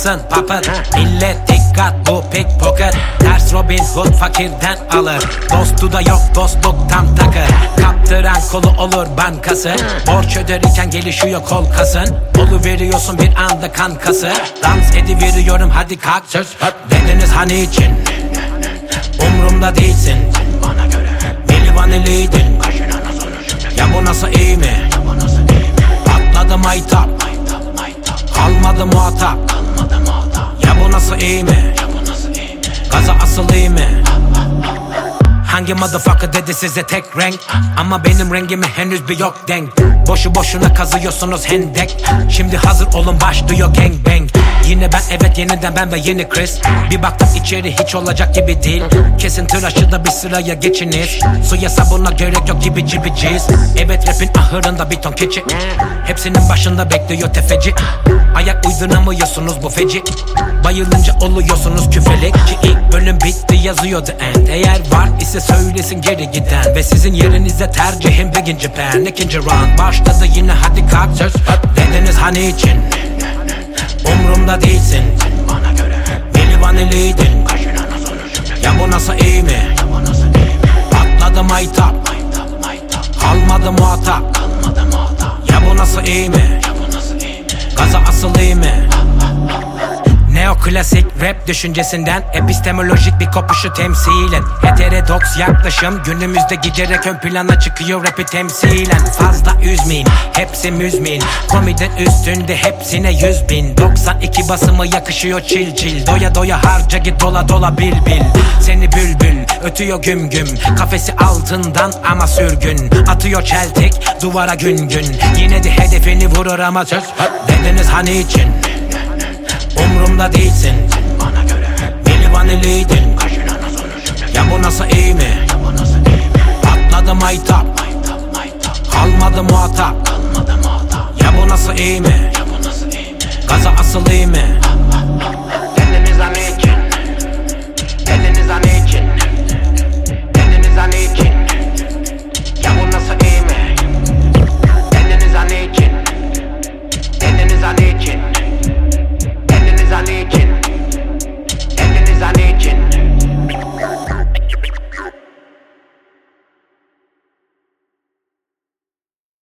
nasılsın papıt Millet dikkat bu pickpocket. Ters Robin Hood fakirden alır. Dostu da yok dostluk tam takır Kaptıran kolu olur bankası. Borç öderken gelişiyor kol kasın. Olu veriyorsun bir anda kankası Dans ediveriyorum hadi kalk. Söz Dediniz hani için. Umrumda değilsin. Bana göre. Deli vaniliydin Ya bu nasıl iyi mi? Patladı maytap Kalmadı muhatap. Ya bu nasıl iyi mi? Gaza asıl iyi mi? Hangi motherfucker dedi size tek renk? Ama benim rengime henüz bir yok denk. Boşu boşuna kazıyorsunuz hendek. Şimdi hazır olun başlıyor gang bang Yine ben evet yeniden ben ve yeni Chris. Bir baktım içeri hiç olacak gibi değil. Kesin tıraşı da bir sıraya geçiniz. Suya sabuna gerek yok gibi cibiciz Evet rapin ahırında bir ton keçi. Hepsinin başında bekliyor tefeci. Ayak uydunamıyorsunuz bu feci. Bayılınca oluyorsunuz küfelik Ki ilk bölüm bitti yazıyordu end Eğer var ise söylesin geri giden. Ve sizin yerinize tercihim birinci ben İkinci round başladı yine hadi kalk. Söz Dediniz hani için Umrumda değilsin. Bana göre Deli vaniliydin Ya bu nasıl iyi mi? Patladı maytap Kalmadı muhatap. Ya bu nasıl iyi mi? Gaza asıl iyi mi Neoklasik rap düşüncesinden Epistemolojik bir kopuşu temsilen Heterodoks yaklaşım Günümüzde giderek ön plana çıkıyor rapi temsilen Fazla üzmeyin hepsi müzmin. Komiden üstünde hepsine yüz bin. 92 basımı yakışıyor çil çil. Doya doya harca git dola dola bil bil. Seni bülbül ötüyor güm güm. Kafesi altından ama sürgün. Atıyor çeltik duvara gün gün. Yine de hedefini vurur ama söz Dediniz hani için Umrumda değilsin Bana göre. Deli vaniliydin Ya bu nasıl iyi mi? Patladı maytap Kalmadı muhatap Ya bu nasıl iyi mi? Gaza asıl iyi mi